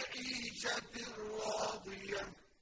العيشة الراضية.